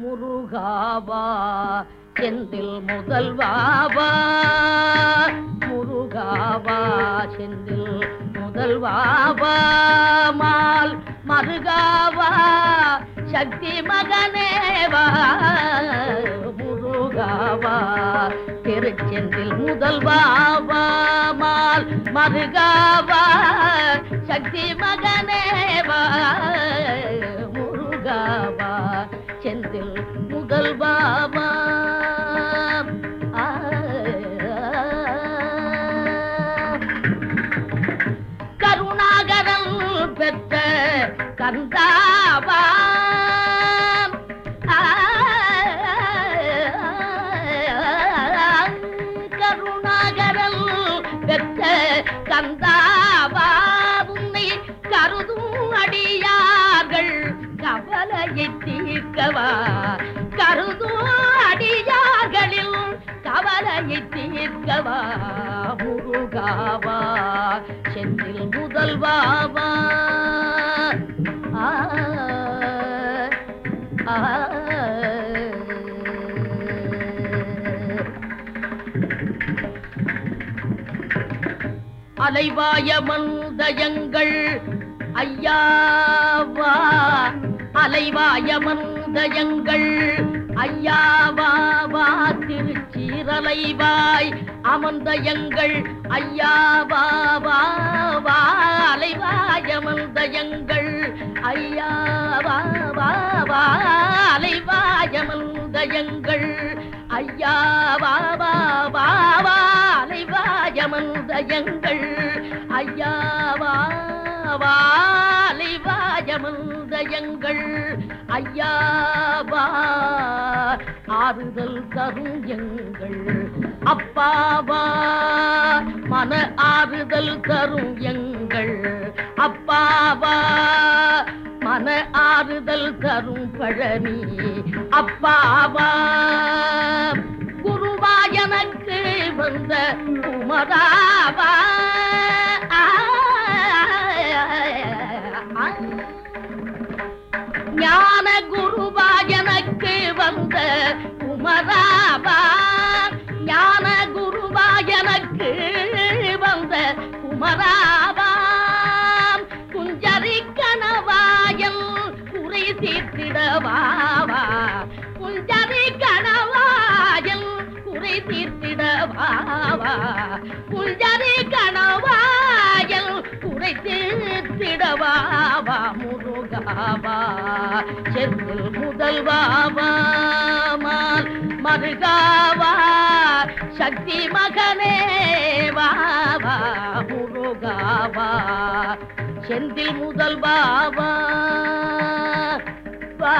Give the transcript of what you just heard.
முருகாவா செந்தில் முதல்வாவா முருகாவா செந்தில் முதல்வாவா மால் மருகாவா சக்தி மகனேவா. முருகாவா திருச்செந்தில் முதல்வாவா மால் மருகாவா சக்தி மகனேவா. செந்தில் முகல் பாபா. கருணாகரம் பெற்ற கந்தாபா. கருணாகரன் பெற்ற கந்தாவா உன்னை கருதும் அடியார்கள் கவலையை தீர்க்கவா கருதும் அடியார்களில் கவலையை தீர்க்கவா? முருகாவா? செந்தில் முதல்வாவா? ஆ ஆ. அலைவாய மந்தயங்கள் ஐயாவா? அலைவாய இருதயங்கள் ஐயாவாவா திருச்சீரலைவாய். அமர்ந்தயங்கள் ஐயாவா அலைவாய. அலைவாய். ஐயாவா அலைவாய. அலைவாய் ஐயாவா ஐயாவாவா ஐயாவா அலைவாயமந்தயங்கள் ஐயாவா ஆறுதல் தரும் எங்கள். அப்பாவா மன ஆறுதல் தரும் எங்கள். அப்பாவா மன ஆறுதல் தரும் பழனி. அப்பாவா குருவா எனக்கு வந்த குமராவா ஞான குருவா எனக்கு வந்த குமராவா ஞான குருவா எனக்கு வந்த குமராபாம் குஞ்சரி கணவாயன் குறை தீர்த்திடவாவா. குஞ்சரி கணவாயன் குறை தீர்த்திடவாவா. குஞ்சரி முருகாவா செந்தில் முதல்வாவாமால் மருகாவா சக்தி மகனே வாவா முருகாவா செந்தில் முதல்வாவா வா